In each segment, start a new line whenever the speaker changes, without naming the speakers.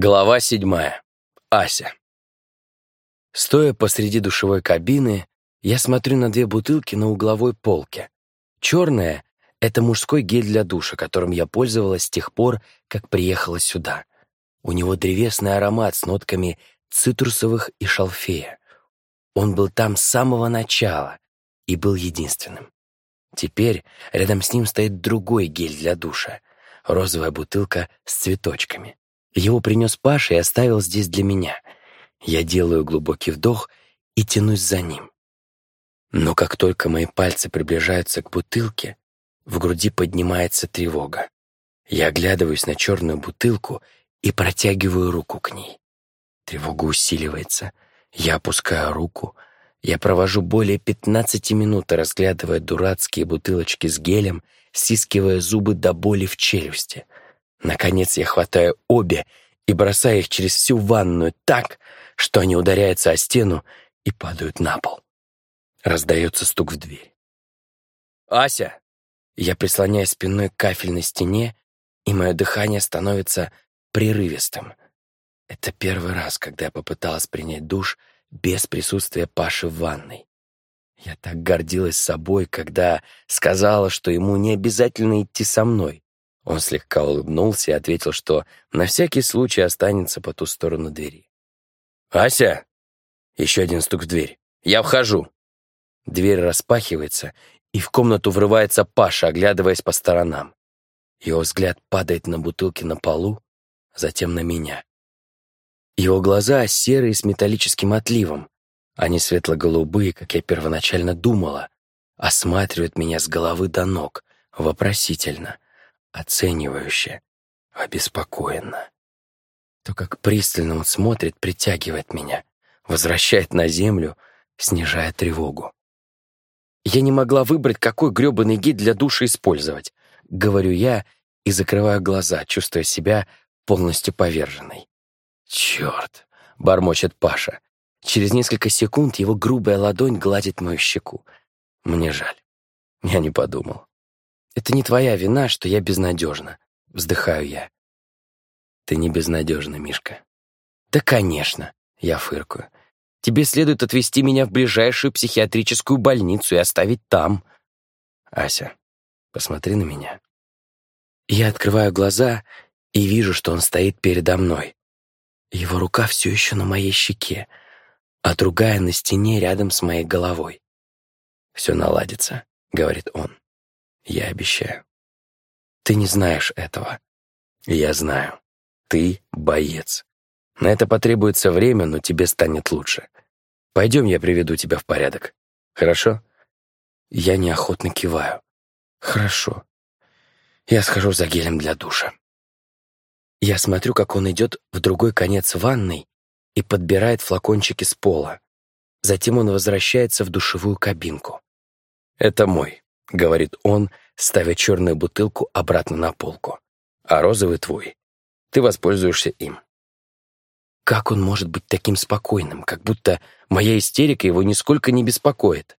Глава седьмая. Ася. Стоя посреди душевой кабины, я смотрю на две бутылки на угловой полке. Черная — это мужской гель для душа, которым я пользовалась с тех пор, как приехала сюда. У него древесный аромат с нотками цитрусовых и шалфея. Он был там с самого начала и был единственным. Теперь рядом с ним стоит другой гель для душа — розовая бутылка с цветочками. Его принес Паша и оставил здесь для меня. Я делаю глубокий вдох и тянусь за ним. Но как только мои пальцы приближаются к бутылке, в груди поднимается тревога. Я оглядываюсь на черную бутылку и протягиваю руку к ней. Тревога усиливается. Я опускаю руку. Я провожу более 15 минут, разглядывая дурацкие бутылочки с гелем, стискивая зубы до боли в челюсти — Наконец я хватаю обе и бросаю их через всю ванную так, что они ударяются о стену и падают на пол. Раздается стук в дверь. «Ася!» Я прислоняюсь спиной к кафельной стене, и мое дыхание становится прерывистым. Это первый раз, когда я попыталась принять душ без присутствия Паши в ванной. Я так гордилась собой, когда сказала, что ему не обязательно идти со мной. Он слегка улыбнулся и ответил, что на всякий случай останется по ту сторону двери. «Ася!» Еще один стук в дверь. «Я вхожу!» Дверь распахивается, и в комнату врывается Паша, оглядываясь по сторонам. Его взгляд падает на бутылки на полу, затем на меня. Его глаза серые с металлическим отливом. Они светло-голубые, как я первоначально думала, осматривают меня с головы до ног, вопросительно — оценивающе, обеспокоенно. То, как пристально он смотрит, притягивает меня, возвращает на землю, снижая тревогу. Я не могла выбрать, какой грёбаный гид для души использовать, говорю я и закрываю глаза, чувствуя себя полностью поверженной. «Чёрт!» — бормочет Паша. Через несколько секунд его грубая ладонь гладит мою щеку. Мне жаль. Я не подумал. Это не твоя вина, что я безнадежна. Вздыхаю я. Ты не безнадежна, Мишка. Да, конечно, я фыркаю. Тебе следует отвезти меня в ближайшую психиатрическую больницу и оставить там. Ася, посмотри на меня. Я открываю глаза и вижу, что он стоит передо мной. Его рука все еще на моей щеке, а другая на стене рядом с моей головой. «Все наладится», — говорит он. Я обещаю. Ты не знаешь этого. Я знаю. Ты боец. На это потребуется время, но тебе станет лучше. Пойдем, я приведу тебя в порядок. Хорошо? Я неохотно киваю. Хорошо. Я схожу за гелем для душа. Я смотрю, как он идет в другой конец ванной и подбирает флакончики с пола. Затем он возвращается в душевую кабинку. Это мой. — говорит он, ставя черную бутылку обратно на полку. «А розовый твой. Ты воспользуешься им». Как он может быть таким спокойным, как будто моя истерика его нисколько не беспокоит?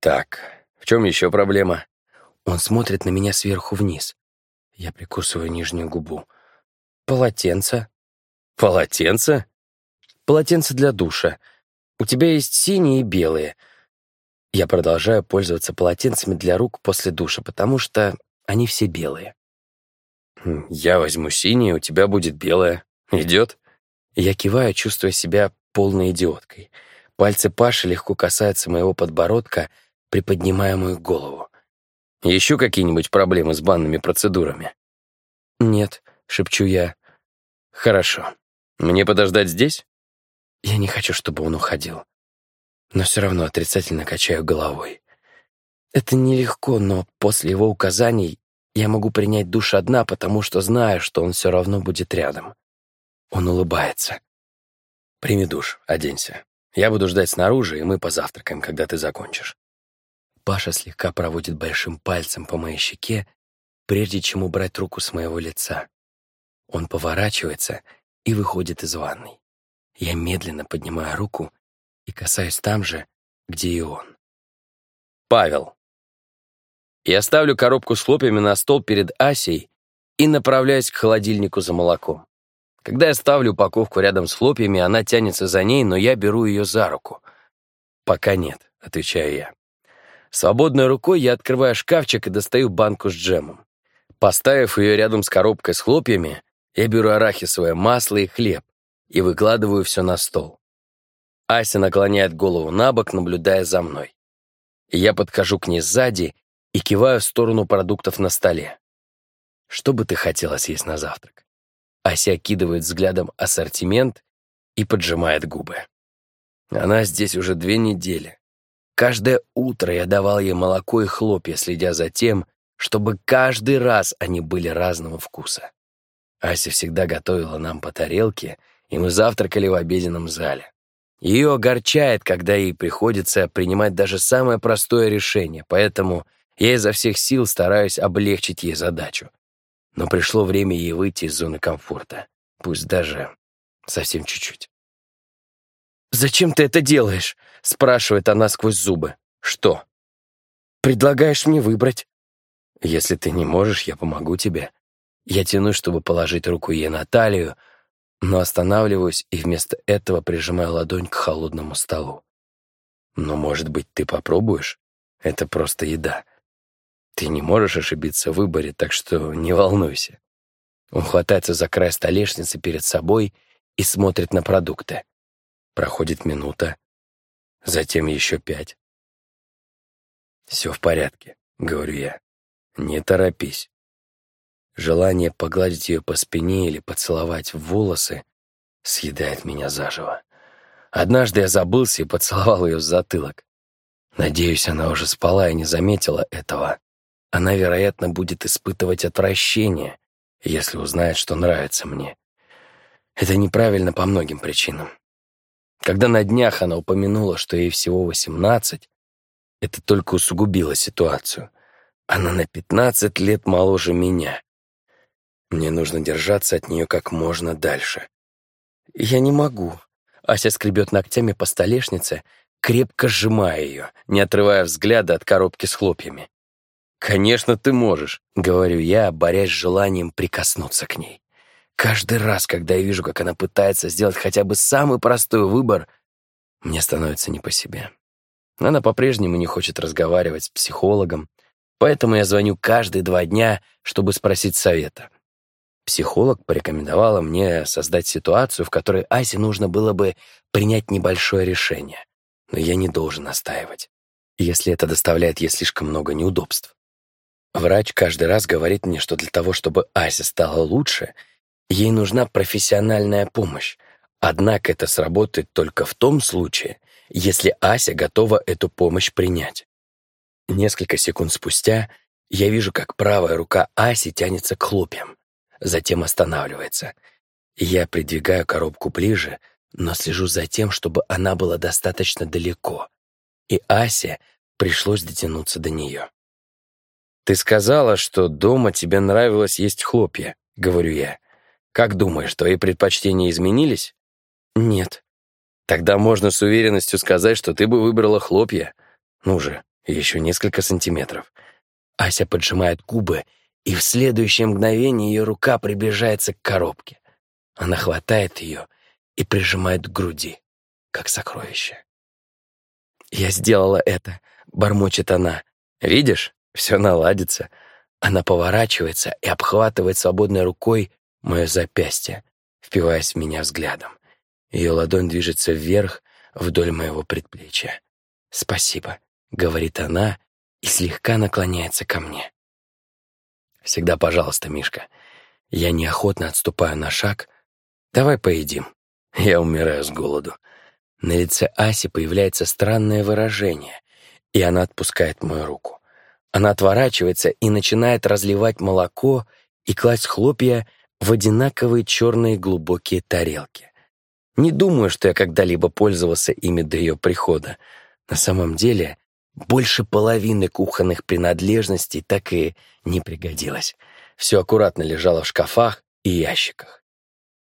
Так, в чем еще проблема? Он смотрит на меня сверху вниз. Я прикусываю нижнюю губу. Полотенце. Полотенце? Полотенце для душа. У тебя есть синие и белые — я продолжаю пользоваться полотенцами для рук после душа, потому что они все белые. Хм, «Я возьму синее, у тебя будет белое. Идет?» Я киваю, чувствуя себя полной идиоткой. Пальцы Паши легко касаются моего подбородка, приподнимая мою голову. «Еще какие-нибудь проблемы с банными процедурами?» «Нет», — шепчу я. «Хорошо. Мне подождать здесь?» Я не хочу, чтобы он уходил но все равно отрицательно качаю головой. Это нелегко, но после его указаний я могу принять душ одна, потому что знаю, что он все равно будет рядом. Он улыбается. «Прими душ, оденься. Я буду ждать снаружи, и мы позавтракаем, когда ты закончишь». Паша слегка проводит большим пальцем по моей щеке, прежде чем убрать руку с моего лица. Он поворачивается и выходит из ванной. Я медленно поднимаю руку и касаюсь там же, где и он. Павел. Я ставлю коробку с хлопьями на стол перед Асей и направляюсь к холодильнику за молоком. Когда я ставлю упаковку рядом с хлопьями, она тянется за ней, но я беру ее за руку. «Пока нет», — отвечаю я. Свободной рукой я открываю шкафчик и достаю банку с джемом. Поставив ее рядом с коробкой с хлопьями, я беру арахисовое масло и хлеб и выкладываю все на стол. Ася наклоняет голову на бок, наблюдая за мной. Я подхожу к ней сзади и киваю в сторону продуктов на столе. Что бы ты хотела съесть на завтрак? Ася окидывает взглядом ассортимент и поджимает губы. Она здесь уже две недели. Каждое утро я давал ей молоко и хлопья, следя за тем, чтобы каждый раз они были разного вкуса. Ася всегда готовила нам по тарелке, и мы завтракали в обеденном зале. Ее огорчает, когда ей приходится принимать даже самое простое решение, поэтому я изо всех сил стараюсь облегчить ей задачу. Но пришло время ей выйти из зоны комфорта, пусть даже совсем чуть-чуть. «Зачем ты это делаешь?» — спрашивает она сквозь зубы. «Что?» «Предлагаешь мне выбрать». «Если ты не можешь, я помогу тебе». Я тянусь, чтобы положить руку ей на талию, но останавливаюсь и вместо этого прижимаю ладонь к холодному столу. «Но, может быть, ты попробуешь? Это просто еда. Ты не можешь ошибиться в выборе, так что не волнуйся». Он хватается за край столешницы перед собой и смотрит на продукты. Проходит минута, затем еще пять. «Все в порядке», — говорю я. «Не торопись». Желание погладить ее по спине или поцеловать в волосы съедает меня заживо. Однажды я забылся и поцеловал ее в затылок. Надеюсь, она уже спала и не заметила этого. Она, вероятно, будет испытывать отвращение, если узнает, что нравится мне. Это неправильно по многим причинам. Когда на днях она упомянула, что ей всего восемнадцать, это только усугубило ситуацию. Она на пятнадцать лет моложе меня. Мне нужно держаться от нее как можно дальше. Я не могу. Ася скребет ногтями по столешнице, крепко сжимая ее, не отрывая взгляда от коробки с хлопьями. «Конечно, ты можешь», — говорю я, борясь с желанием прикоснуться к ней. Каждый раз, когда я вижу, как она пытается сделать хотя бы самый простой выбор, мне становится не по себе. Она по-прежнему не хочет разговаривать с психологом, поэтому я звоню каждые два дня, чтобы спросить совета. Психолог порекомендовала мне создать ситуацию, в которой Асе нужно было бы принять небольшое решение. Но я не должен настаивать, если это доставляет ей слишком много неудобств. Врач каждый раз говорит мне, что для того, чтобы Ася стала лучше, ей нужна профессиональная помощь. Однако это сработает только в том случае, если Ася готова эту помощь принять. Несколько секунд спустя я вижу, как правая рука Аси тянется к хлопьям затем останавливается. Я придвигаю коробку ближе, но слежу за тем, чтобы она была достаточно далеко, и Асе пришлось дотянуться до нее. «Ты сказала, что дома тебе нравилось есть хлопья», — говорю я. «Как думаешь, твои предпочтения изменились?» «Нет». «Тогда можно с уверенностью сказать, что ты бы выбрала хлопья. Ну же, еще несколько сантиметров». Ася поджимает губы и в следующее мгновение ее рука приближается к коробке. Она хватает ее и прижимает к груди, как сокровище. «Я сделала это», — бормочет она. «Видишь, все наладится». Она поворачивается и обхватывает свободной рукой мое запястье, впиваясь в меня взглядом. Ее ладонь движется вверх вдоль моего предплечья. «Спасибо», — говорит она и слегка наклоняется ко мне. Всегда пожалуйста, Мишка. Я неохотно отступаю на шаг. Давай поедим. Я умираю с голоду. На лице Аси появляется странное выражение, и она отпускает мою руку. Она отворачивается и начинает разливать молоко и класть хлопья в одинаковые черные глубокие тарелки. Не думаю, что я когда-либо пользовался ими до ее прихода. На самом деле, больше половины кухонных принадлежностей так и не пригодилось. Все аккуратно лежало в шкафах и ящиках.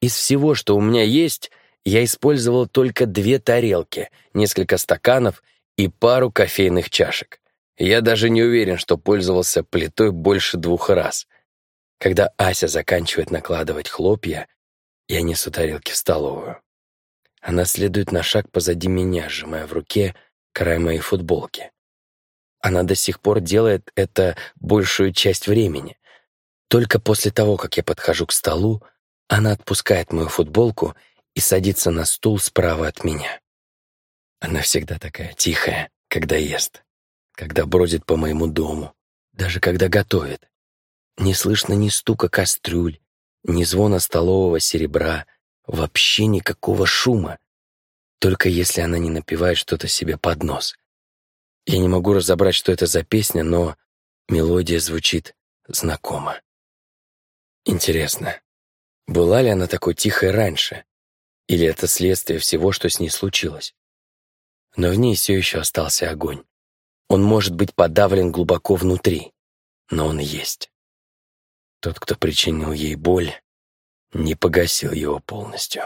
Из всего, что у меня есть, я использовал только две тарелки, несколько стаканов и пару кофейных чашек. Я даже не уверен, что пользовался плитой больше двух раз. Когда Ася заканчивает накладывать хлопья, Я несу тарелки в столовую. Она следует на шаг позади меня, сжимая в руке край моей футболки. Она до сих пор делает это большую часть времени. Только после того, как я подхожу к столу, она отпускает мою футболку и садится на стул справа от меня. Она всегда такая тихая, когда ест, когда бродит по моему дому, даже когда готовит. Не слышно ни стука кастрюль, ни звона столового серебра, вообще никакого шума. Только если она не напевает что-то себе под нос. Я не могу разобрать, что это за песня, но мелодия звучит знакомо. Интересно, была ли она такой тихой раньше? Или это следствие всего, что с ней случилось? Но в ней все еще остался огонь. Он может быть подавлен глубоко внутри, но он есть. Тот, кто причинил ей боль, не погасил его полностью.